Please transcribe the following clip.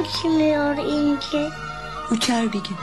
uçmuyor inci? Uçar bir gün.